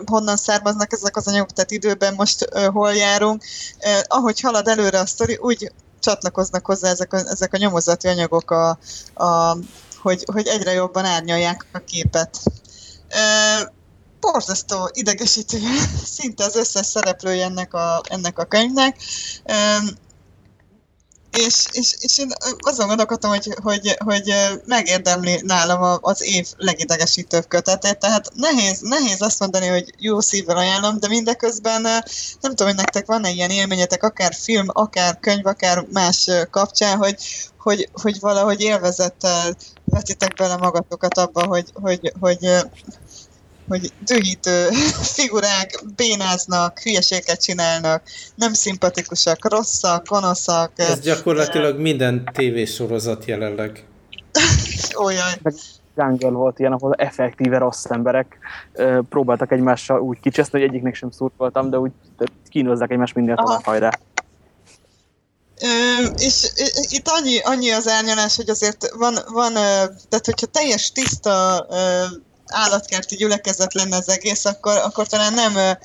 honnan származnak ezek az anyagok, tehát időben most hol járunk, e, ahogy halad előre a sztori, úgy csatlakoznak hozzá ezek a, ezek a nyomozati anyagok, a, a, hogy, hogy egyre jobban árnyalják a képet. E, borzasztó idegesítő [laughs] szinte az összes szereplője ennek a, ennek a könyvnek. E, és, és, és én azon gondolkodtam, hogy, hogy, hogy megérdemli nálam az év legidegesítőbb kötetét, tehát nehéz, nehéz azt mondani, hogy jó szívvel ajánlom, de mindeközben nem tudom, hogy nektek van-e ilyen élményetek, akár film, akár könyv, akár más kapcsán, hogy, hogy, hogy valahogy élvezettel vetitek bele magatokat abba, hogy, hogy, hogy, hogy dühítő [laughs] figurák bénáznak, hülyeséget csinálnak, nem szimpatikusak, rosszak, gonoszak. Ez gyakorlatilag minden tévésorozat jelenleg. [laughs] Olyan. Jungle volt ilyen, ahol effektíve rossz emberek próbáltak egymással úgy kicseszni, hogy egyiknek sem szurkoltam, de úgy kínozzák egymást minden a hajrá. Ö, és itt annyi, annyi az elnyalás, hogy azért van, van tehát hogyha teljes tiszta állatkerti gyülekezet lenne az egész, akkor, akkor talán nem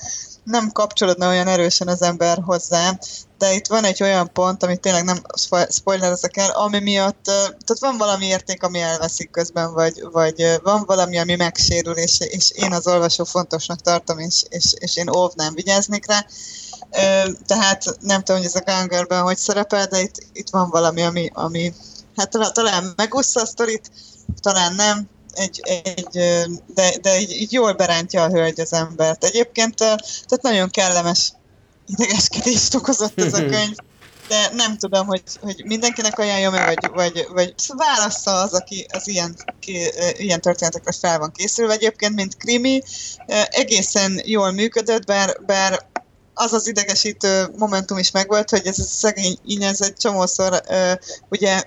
nem kapcsolódna olyan erősen az ember hozzá, de itt van egy olyan pont, amit tényleg nem spoilerezek el, ami miatt, tehát van valami érték, ami elveszik közben, vagy, vagy van valami, ami megsérül, és, és én az olvasó fontosnak tartom, és, és, és én óvnám, vigyáznék rá. Tehát nem tudom, hogy ez a Gangerben hogy szerepel, de itt, itt van valami, ami, ami hát talán, megúszta a sztorit, talán nem, egy, egy, de, de így, így jól berántja a hölgy az embert. Egyébként tehát nagyon kellemes idegeskedést okozott ez a könyv, de nem tudom, hogy, hogy mindenkinek ajánlja meg, vagy, vagy, vagy válassza az, aki az ilyen, ki, ilyen történetekre fel van készülve. Egyébként, mint krimi, egészen jól működött, bár, bár az az idegesítő momentum is megvolt, hogy ez a szegény Inez egy csomószor ugye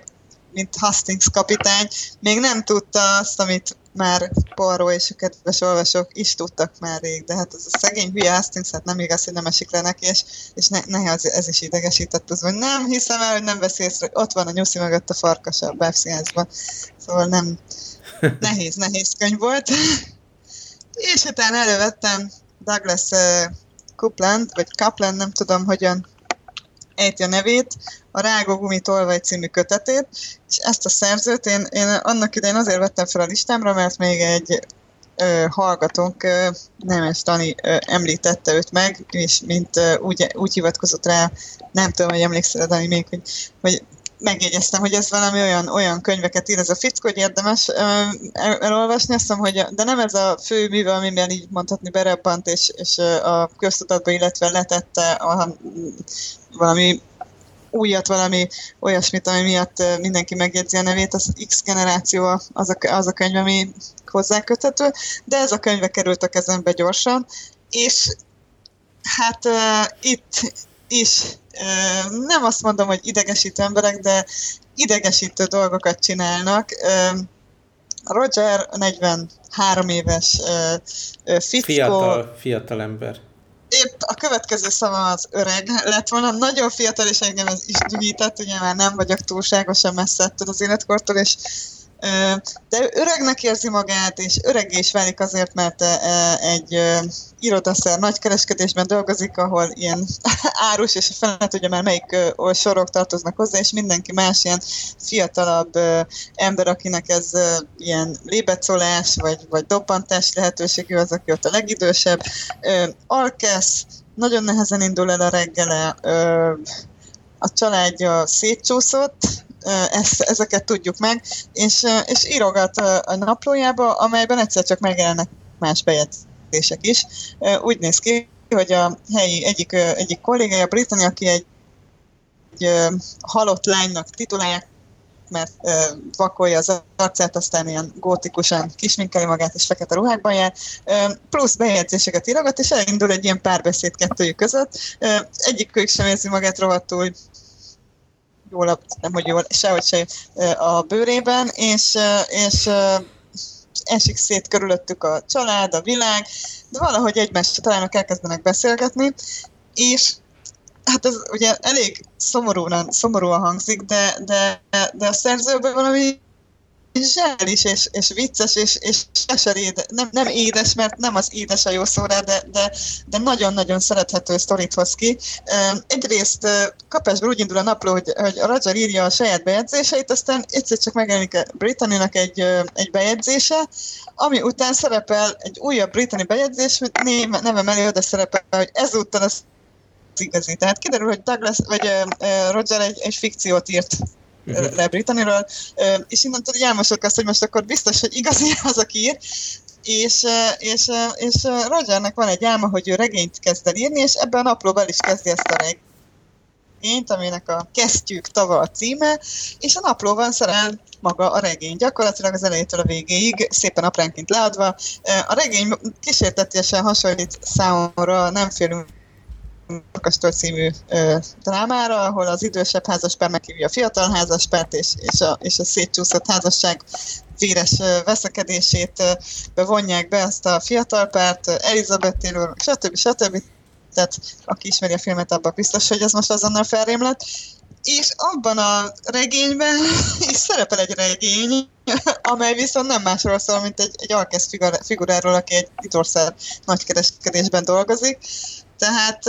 mint Hastings kapitány, még nem tudta azt, amit már Poirot és a kedves olvasók is tudtak már rég, de hát ez a szegény hülye Hastings, hát nem igaz, hogy nem esik le neki, és, és ne, ne, ez, ez is idegesített, az, hogy nem hiszem el, hogy nem veszi észre, hogy ott van a nyuszi mögött a farkas a bábszínházban. Szóval nem, [laughs] nehéz, nehéz könyv volt. és utána elővettem Douglas uh, Coupland, vagy Kaplan, nem tudom, hogyan ejti a nevét, a Rágógumi Tolvaj című kötetét, és ezt a szerzőt én, én annak idején azért vettem fel a listámra, mert még egy ö, hallgatónk, ö, Nemes Tani ö, említette őt meg, és mint ö, úgy, úgy hivatkozott rá, nem tudom, hogy emlékszel, Dani, még, hogy, hogy megjegyeztem, hogy ez valami olyan, olyan könyveket ír, ez a fickó, hogy érdemes el, elolvasni, azt mondom, hogy de nem ez a fő műve, amiben így mondhatni bereppant, és, és a köztudatba, illetve letette a, valami újat, valami olyasmit, ami miatt mindenki megjegyzi a nevét, az X generáció az a, az a könyv, ami hozzáköthető, de ez a könyve került a kezembe gyorsan, és hát uh, itt is uh, nem azt mondom, hogy idegesítő emberek, de idegesítő dolgokat csinálnak. Uh, Roger 43 éves uh, fickó. Fiatal, fiatal ember épp a következő szava az öreg lett volna. Nagyon fiatal, és engem ez is gyűjtett, ugye már nem vagyok túlságosan messze ettől az életkortól, és de öregnek érzi magát, és öreg is válik azért, mert egy irodaszer nagykereskedésben dolgozik, ahol ilyen [laughs] árus, és a fele tudja már melyik sorok tartoznak hozzá, és mindenki más ilyen fiatalabb ember, akinek ez ilyen lébecolás, vagy, vagy doppantás lehetőségű, az, aki ott a legidősebb. Alkesz nagyon nehezen indul el a reggele, a családja szétcsúszott, ezt, ezeket tudjuk meg, és, és írogat a naplójába, amelyben egyszer csak megjelennek más bejegyzések is. Úgy néz ki, hogy a helyi egyik, egyik kollégája, Brittany, aki egy, egy halott lánynak titulálják, mert vakolja az arcát, aztán ilyen gótikusan kisminkeli magát, és fekete ruhákban jár, plusz bejegyzéseket írogat, és elindul egy ilyen párbeszéd kettőjük között. Egyikük sem érzi magát rohadtul jól, nem hogy jól, sehogy se a bőrében, és, és esik szét körülöttük a család, a világ, de valahogy egymásra találnak, elkezdenek beszélgetni, és hát ez ugye elég szomorúan, szomorúan hangzik, de, de, de a szerzőben valami zsel is, és, és vicces, és, és édes, nem, nem édes, mert nem az édes a jó szó rá, de, de, de nagyon-nagyon szerethető sztorit hoz ki. Egyrészt kapásból úgy indul a napló, hogy, hogy a Roger írja a saját bejegyzéseit, aztán egyszer csak megjelenik a Britanninak egy, egy bejegyzése, ami után szerepel egy újabb britani bejegyzés, neve mellé oda szerepel, hogy ezúttal az igazi. Tehát kiderül, hogy Douglas, vagy Roger egy, egy fikciót írt uh-huh. le Britanniről, és innentől így elmosok azt, hogy most akkor biztos, hogy igazi [laughs] az, aki ír, és, és, és Rogernek van egy álma, hogy ő regényt kezd el írni, és ebben a naplóban is kezdi ezt a regényt, aminek a Kesztyűk tava a címe, és a naplóban szerel maga a regény, gyakorlatilag az elejétől a végéig, szépen apránként leadva. A regény kísértetiesen hasonlít számomra, nem félünk Makastól című ö, drámára, ahol az idősebb házaspár meghívja a fiatal házaspárt, és, és, a, és a szétcsúszott házasság véres veszekedését bevonják be azt a fiatal párt, Elizabeth Taylor, stb. stb. Tehát aki ismeri a filmet, abban biztos, hogy ez most azonnal felrém lett. És abban a regényben [laughs] is szerepel egy regény, [laughs] amely viszont nem másról szól, mint egy, egy alkesz figuráról, aki egy titorszár nagykereskedésben dolgozik. Tehát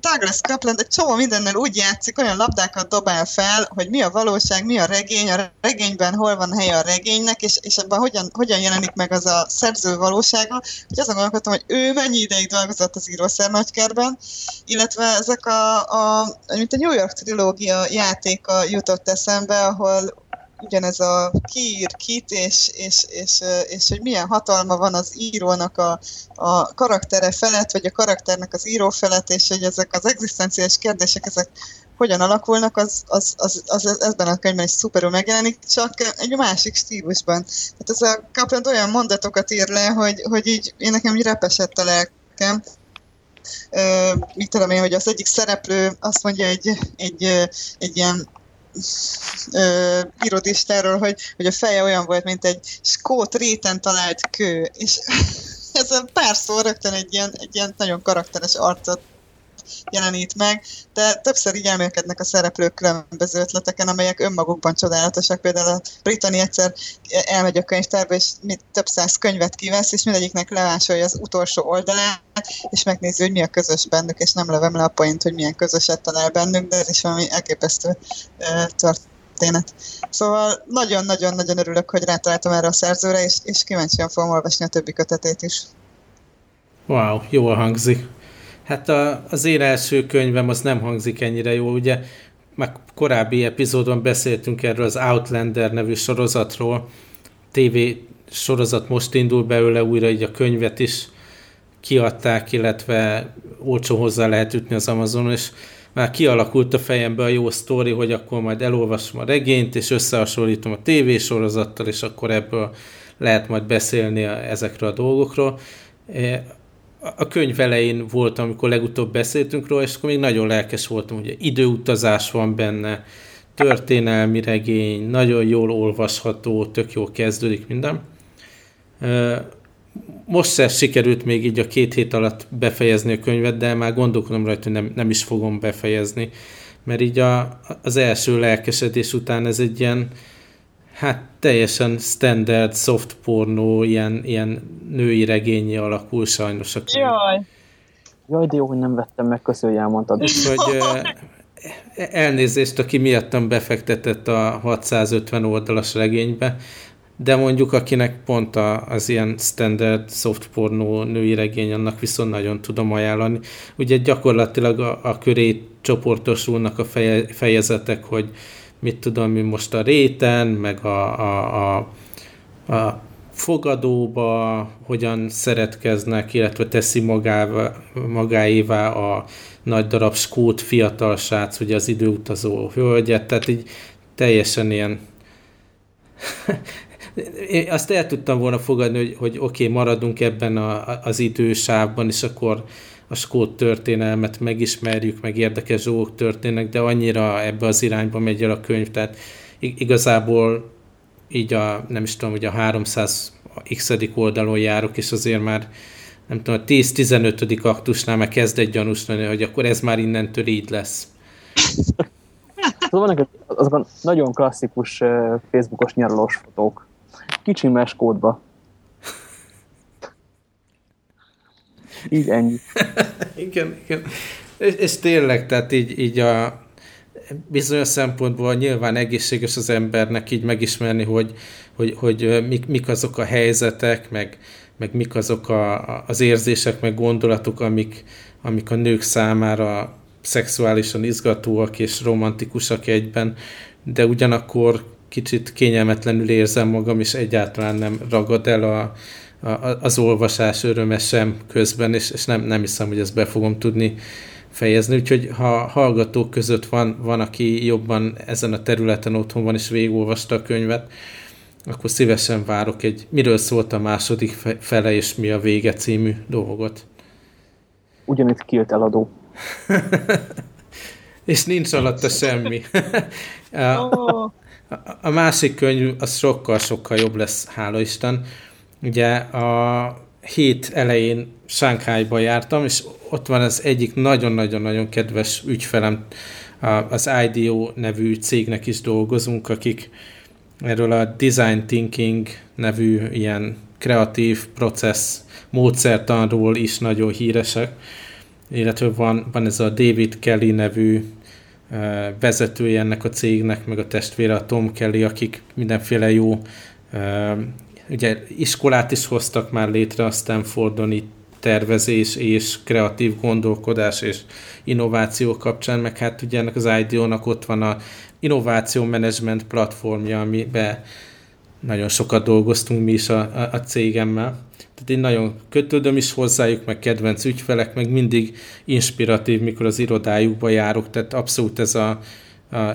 Douglas Coupland egy csomó mindennel úgy játszik, olyan labdákat dobál fel, hogy mi a valóság, mi a regény, a regényben hol van helye a regénynek, és, és ebben hogyan, hogyan jelenik meg az a szerző valósága, hogy azon gondolkodtam, hogy ő mennyi ideig dolgozott az írószer nagykerben, illetve ezek a, a, mint a New York trilógia játéka jutott eszembe, ahol ugyanez a kiír kit, és, és, és, és hogy milyen hatalma van az írónak a, a karaktere felett, vagy a karakternek az író felett, és hogy ezek az egzisztenciális kérdések, ezek hogyan alakulnak, az, az, az, az, ebben a könyvben is szuperül megjelenik, csak egy másik stílusban. Tehát ez a Kaplan olyan mondatokat ír le, hogy, hogy így én nekem így repesett a lelkem. Uh, mit tudom én, hogy az egyik szereplő azt mondja egy, egy, egy ilyen irodistáról, hogy, hogy a feje olyan volt, mint egy skót réten talált kő, és [laughs] ez pár szó rögtön egy ilyen, egy ilyen nagyon karakteres arcot jelenít meg, de többször így elmélkednek a szereplők különböző ötleteken, amelyek önmagukban csodálatosak. Például a Brittany egyszer elmegy a könyvtárba, és több száz könyvet kivesz, és mindegyiknek levásolja az utolsó oldalát, és megnézi, hogy mi a közös bennük, és nem levem le a point, hogy milyen közöset talál bennük, de ez is valami elképesztő történet. Szóval nagyon-nagyon-nagyon örülök, hogy rátaláltam erre a szerzőre, és, és kíváncsian fogom olvasni a többi kötetét is. Wow, jól hangzik. Hát a, az én első könyvem az nem hangzik ennyire jó, ugye? Meg korábbi epizódon beszéltünk erről az Outlander nevű sorozatról, TV sorozat most indul belőle újra, így a könyvet is kiadták, illetve olcsó hozzá lehet ütni az Amazonon, és már kialakult a fejembe a jó sztori, hogy akkor majd elolvasom a regényt, és összehasonlítom a tévésorozattal, és akkor ebből lehet majd beszélni a, ezekről a dolgokról a könyv elején voltam, amikor legutóbb beszéltünk róla, és akkor még nagyon lelkes voltam, hogy időutazás van benne, történelmi regény, nagyon jól olvasható, tök jól kezdődik minden. Most se sikerült még így a két hét alatt befejezni a könyvet, de már gondolkodom rajta, hogy nem, nem is fogom befejezni, mert így a, az első lelkesedés után ez egy ilyen, hát teljesen standard soft pornó, ilyen, ilyen női regényi alakul sajnos a könyv. Jaj. Jaj, de jó, hogy nem vettem meg, hogy elmondtad. Úgyhogy elnézést, aki miattam befektetett a 650 oldalas regénybe, de mondjuk akinek pont a, az ilyen standard soft pornó női regény, annak viszont nagyon tudom ajánlani. Ugye gyakorlatilag a, a köré csoportosulnak a feje, fejezetek, hogy mit tudom mi most a réten, meg a, a, a, a fogadóba, hogyan szeretkeznek, illetve teszi magává, magáévá a nagy darab skót fiatal srác, ugye az időutazó hölgyet, tehát így teljesen ilyen [laughs] én azt el tudtam volna fogadni, hogy, hogy oké, okay, maradunk ebben a, az idősávban, és akkor a skót történelmet megismerjük, meg érdekes dolgok történnek, de annyira ebbe az irányba megy el a könyv, tehát igazából így a, nem is tudom, hogy a 300 x oldalon járok, és azért már nem tudom, a 10-15. aktusnál már kezd egy gyanús hogy akkor ez már innentől így lesz. Szóval vannak azok a nagyon klasszikus Facebookos nyaralós fotók. Kicsi meskódba. Így ennyi. [laughs] igen, igen. És, és tényleg, tehát így, így a bizonyos szempontból nyilván egészséges az embernek így megismerni, hogy, hogy, hogy mik, mik azok a helyzetek, meg, meg mik azok a, az érzések, meg gondolatok, amik, amik a nők számára szexuálisan izgatóak és romantikusak egyben, de ugyanakkor kicsit kényelmetlenül érzem magam, és egyáltalán nem ragad el a, az olvasás öröme sem közben, és, és nem, nem hiszem, hogy ezt be fogom tudni fejezni, úgyhogy ha hallgatók között van, van, aki jobban ezen a területen otthon van, és végigolvasta a könyvet, akkor szívesen várok egy miről szólt a második fele, és mi a vége című dolgot. Ugyanitt kijött eladó. [laughs] és nincs alatta semmi. [laughs] a, a másik könyv az sokkal-sokkal jobb lesz, hála Isten. Ugye a hét elején Sánkhájba jártam, és ott van az egyik nagyon-nagyon-nagyon kedves ügyfelem, az IDO nevű cégnek is dolgozunk, akik erről a Design Thinking nevű ilyen kreatív processz módszertanról is nagyon híresek, illetve van, van ez a David Kelly nevű vezetője ennek a cégnek, meg a testvére a Tom Kelly, akik mindenféle jó ugye iskolát is hoztak már létre a Stanfordon itt tervezés és kreatív gondolkodás és innováció kapcsán, meg hát ugye ennek az IDEO-nak ott van a innováció management platformja, amiben nagyon sokat dolgoztunk mi is a, a, a cégemmel. Tehát én nagyon kötődöm is hozzájuk, meg kedvenc ügyfelek, meg mindig inspiratív, mikor az irodájukba járok, tehát abszolút ez a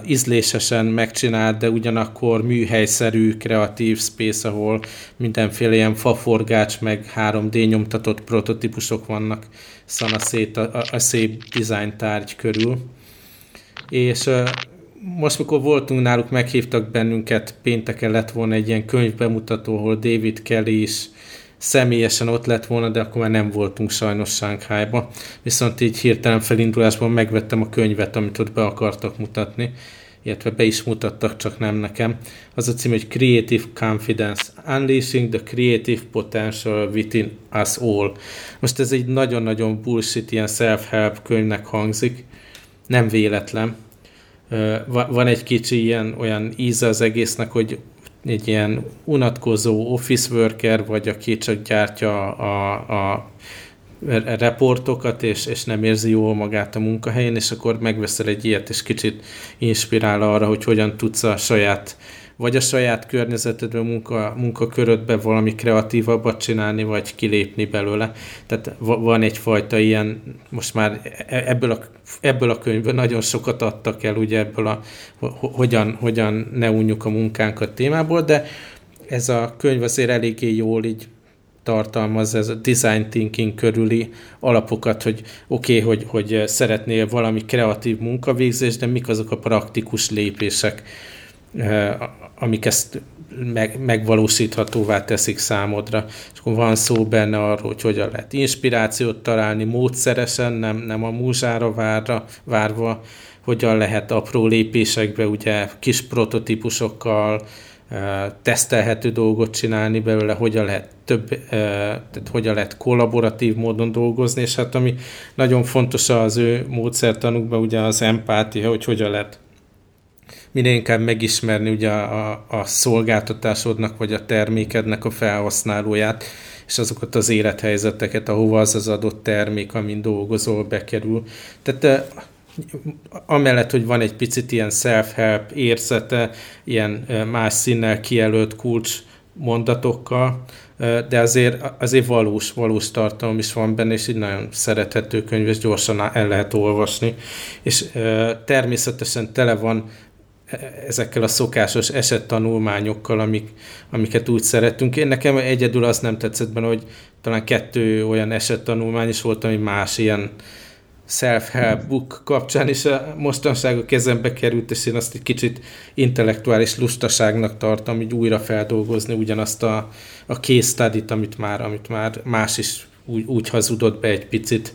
ízlésesen megcsinált, de ugyanakkor műhelyszerű, kreatív space, ahol mindenféle ilyen faforgács, meg 3D nyomtatott prototípusok vannak szanaszét a, a, a szép design tárgy körül. És most, mikor voltunk náluk, meghívtak bennünket, pénteken lett volna egy ilyen könyvbemutató, ahol David Kelly is személyesen ott lett volna, de akkor már nem voltunk sajnos Sánkhájba. Viszont így hirtelen felindulásban megvettem a könyvet, amit ott be akartak mutatni, illetve be is mutattak, csak nem nekem. Az a cím, hogy Creative Confidence, Unleashing the Creative Potential Within Us All. Most ez egy nagyon-nagyon bullshit, ilyen self-help könyvnek hangzik, nem véletlen, van egy kicsi ilyen olyan íze az egésznek, hogy egy ilyen unatkozó office worker, vagy aki csak gyártja a, a reportokat, és, és nem érzi jól magát a munkahelyén, és akkor megveszel egy ilyet, és kicsit inspirál arra, hogy hogyan tudsz a saját vagy a saját környezetedben, munka, munkakörödbe valami kreatívabbat csinálni, vagy kilépni belőle. Tehát van egyfajta ilyen, most már e, ebből a, ebből a könyvből nagyon sokat adtak el, ugye ebből a, hogyan, hogyan ne unjuk a munkánkat témából, de ez a könyv azért eléggé jól így tartalmaz ez a design thinking körüli alapokat, hogy oké, okay, hogy, hogy szeretnél valami kreatív munkavégzés, de mik azok a praktikus lépések, amik ezt meg, megvalósíthatóvá teszik számodra. És akkor van szó benne arról, hogy hogyan lehet inspirációt találni módszeresen, nem, nem a múzsára várra, várva, hogyan lehet apró lépésekbe, ugye kis prototípusokkal, tesztelhető dolgot csinálni belőle, hogyan lehet több, tehát hogyan lehet kollaboratív módon dolgozni, és hát ami nagyon fontos az ő módszertanukban, ugye az empátia, hogy hogyan lehet minél inkább megismerni ugye a, a, szolgáltatásodnak vagy a termékednek a felhasználóját, és azokat az élethelyzeteket, ahova az az adott termék, amin dolgozol, bekerül. Tehát amellett, hogy van egy picit ilyen self-help érzete, ilyen más színnel kijelölt kulcs mondatokkal, de azért, azért valós, valós tartalom is van benne, és így nagyon szerethető könyv, és gyorsan el lehet olvasni. És természetesen tele van ezekkel a szokásos esettanulmányokkal, amik, amiket úgy szeretünk. Én nekem egyedül azt nem tetszett benne, hogy talán kettő olyan esettanulmány is volt, ami más ilyen self-help book kapcsán is mostanság a kezembe került, és én azt egy kicsit intellektuális lustaságnak tartom, így újra feldolgozni ugyanazt a, a case study amit már, amit már más is úgy, úgy hazudott be egy picit.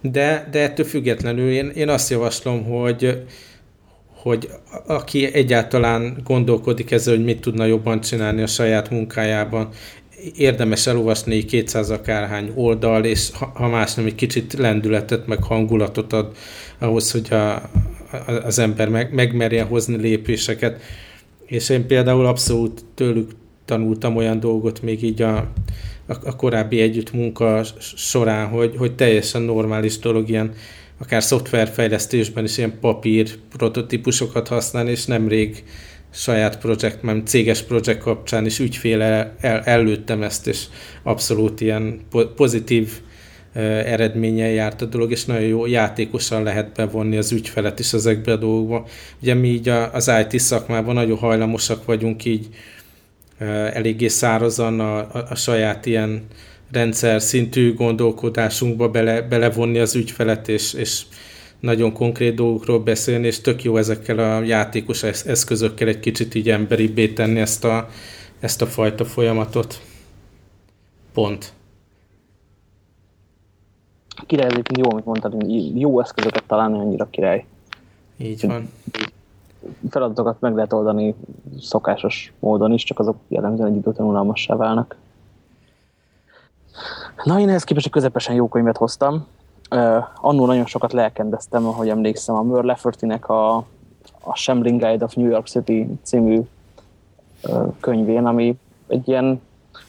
De, de ettől függetlenül én, én azt javaslom, hogy hogy aki egyáltalán gondolkodik ezzel, hogy mit tudna jobban csinálni a saját munkájában, érdemes elolvasni 200 akárhány oldal, és ha más nem, egy kicsit lendületet, meg hangulatot ad ahhoz, hogy a, a, az ember meg, megmerjen hozni lépéseket. És én például abszolút tőlük tanultam olyan dolgot még így a, a, a korábbi együtt munka során, hogy, hogy teljesen normális dolog ilyen akár szoftverfejlesztésben is ilyen papír prototípusokat használni, és nemrég saját projekt, mert céges projekt kapcsán is ügyféle el, előttem ezt, és abszolút ilyen pozitív eredménnyel járt a dolog, és nagyon jó játékosan lehet bevonni az ügyfelet is ezekbe a dolgokba. Ugye mi így az IT szakmában nagyon hajlamosak vagyunk így eléggé szárazan a, a, a saját ilyen rendszer szintű gondolkodásunkba bele, belevonni az ügyfelet, és, és nagyon konkrét dolgokról beszélni, és tök jó ezekkel a játékos eszközökkel egy kicsit így emberibbé tenni ezt a, ezt a fajta folyamatot. Pont. Király, jó, amit mondtad, jó eszközöket találni annyira király. Így van. feladatokat meg lehet oldani szokásos módon is, csak azok jellemzően egy idő után unalmassá válnak. Na, én ehhez képest egy közepesen jó könyvet hoztam. Uh, annól nagyon sokat lelkendeztem, ahogy emlékszem, a Merle Lefferty-nek a, a Shambling Guide of New York City című uh, könyvén, ami egy ilyen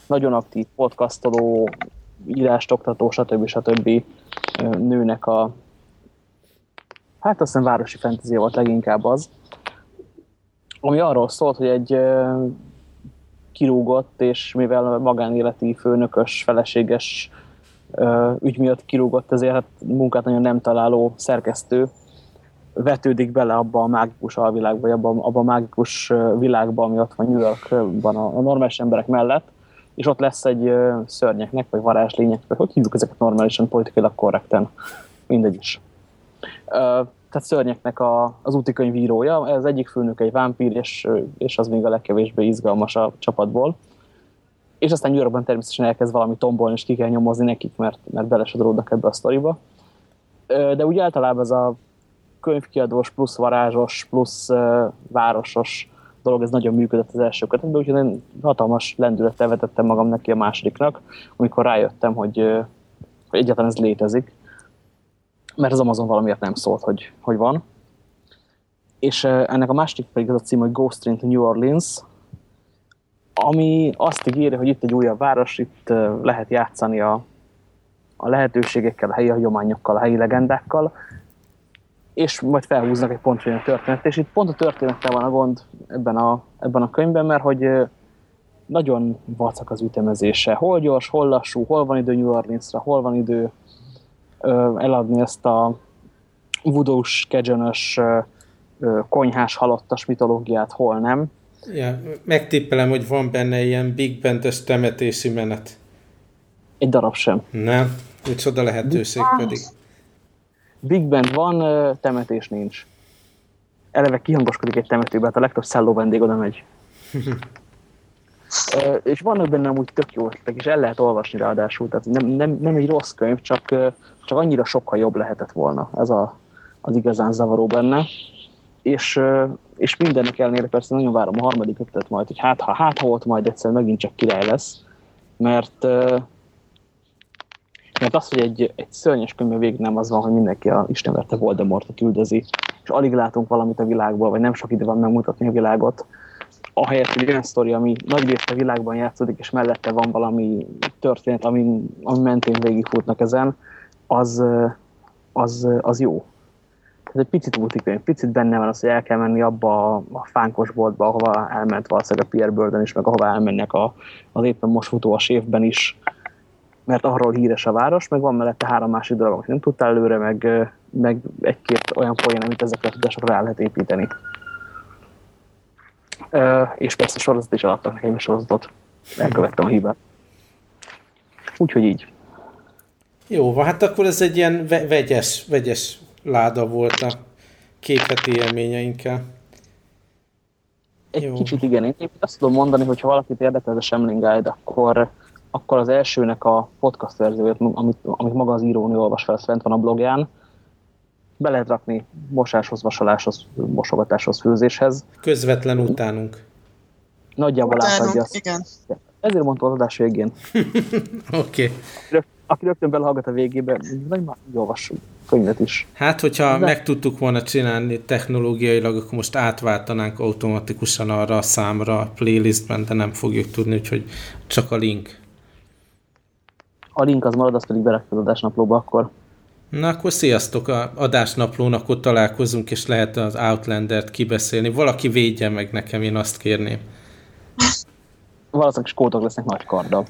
nagyon aktív podcastoló, írást oktató, stb. stb. nőnek a hát azt hiszem városi fantasy volt leginkább az, ami arról szólt, hogy egy kirúgott, és mivel magánéleti főnökös, feleséges ügy miatt kirúgott, ezért hát munkát nagyon nem találó szerkesztő vetődik bele abba a mágikus alvilágba, vagy abba, abba a mágikus világba, ami ott van New Yorkban a, a normális emberek mellett, és ott lesz egy szörnyeknek, vagy varázslényeknek, hogy hívjuk ezeket normálisan, politikailag korrekten, mindegy is. Tehát szörnyeknek a, az úti könyvírója, ez egyik főnök egy vámpír, és, és az még a legkevésbé izgalmas a csapatból. És aztán New természetesen elkezd valami tombolni, és ki kell nyomozni nekik, mert, mert belesodródnak ebbe a sztoriba. De úgy általában ez a könyvkiadós, plusz varázsos, plusz városos dolog, ez nagyon működött az első kötetben, úgyhogy én hatalmas lendülettel vetettem magam neki a másodiknak, amikor rájöttem, hogy, hogy egyáltalán ez létezik. Mert az Amazon valamiért nem szólt, hogy, hogy van. És ennek a második pedig az a cím, hogy Ghost Train to New Orleans, ami azt ígéri, hogy itt egy újabb város, itt lehet játszani a, a lehetőségekkel, a helyi hagyományokkal, a helyi legendákkal, és majd felhúznak egy pontra a történet. És itt pont a történettel van a gond ebben a, ebben a könyvben, mert hogy nagyon vacak az ütemezése. Hol gyors, hol lassú, hol van idő New Orleansra, hol van idő eladni ezt a vudós, kegyönös, konyhás, halottas mitológiát, hol nem. Ja, megtippelem, hogy van benne ilyen Big Band-es temetési menet. Egy darab sem. Nem, micsoda lehetőség pedig. Big Band van, temetés nincs. Eleve kihangoskodik egy temetőbe, hát a legtöbb szelló vendég oda megy. [laughs] és vannak benne amúgy tök jó ötletek, és el lehet olvasni ráadásul, tehát nem, nem, nem egy rossz könyv, csak, csak annyira sokkal jobb lehetett volna. Ez a, az igazán zavaró benne. És, és mindennek ellenére persze nagyon várom a harmadik ötlet majd, hogy hát ha, hát ha ott majd egyszer megint csak király lesz, mert mert az, hogy egy, egy szörnyes könyvben végig nem az van, hogy mindenki a Istenverte Voldemortot üldözi, és alig látunk valamit a világból, vagy nem sok idő van megmutatni a világot, ahelyett, hogy olyan sztori, ami nagy részt a világban játszódik, és mellette van valami történet, ami, ami mentén végigfutnak ezen, az, az, az jó. Ez egy picit útikönyv, picit benne van az, hogy el kell menni abba a fánkos boltba, ahova elment valószínűleg a Pierre Burden is, meg ahova elmennek a, az éppen most futó a sévben is, mert arról híres a város, meg van mellette három másik dolog, amit nem tudtál előre, meg, meg egy-két olyan poén, amit ezekre a tudásokra rá lehet építeni. És persze sorozat is adtak nekem a sorozatot. Elkövettem a hibát. Úgyhogy így. Jó, hát akkor ez egy ilyen vegyes, vegyes láda volt a képheti élményeinkkel. Egy Jó. kicsit igen. Én azt tudom mondani, hogy ha valakit érdekel ez a Shemling Guide, akkor akkor az elsőnek a podcast verzióját, amit, amit maga az írónő olvas fel, fent van a blogján, be lehet rakni mosáshoz, vasaláshoz, mosogatáshoz, főzéshez. Közvetlen utánunk. Nagyjából átadja azt. Igen. Ezért mondta az adás végén. [laughs] Oké. okay. Aki rögtön belehallgat a végébe, vagy már olvassuk könyvet is. Hát, hogyha De... meg tudtuk volna csinálni technológiailag, akkor most átváltanánk automatikusan arra a számra a playlistben, de nem fogjuk tudni, úgyhogy csak a link a link az marad, azt pedig berakjuk az adásnaplóba akkor. Na akkor sziasztok, a adásnaplón akkor találkozunk, és lehet az Outlander-t kibeszélni. Valaki védje meg nekem, én azt kérném. Valószínűleg skótok lesznek nagy karddal.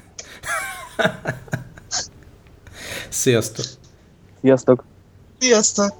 Sziasztok! Sziasztok! Sziasztok!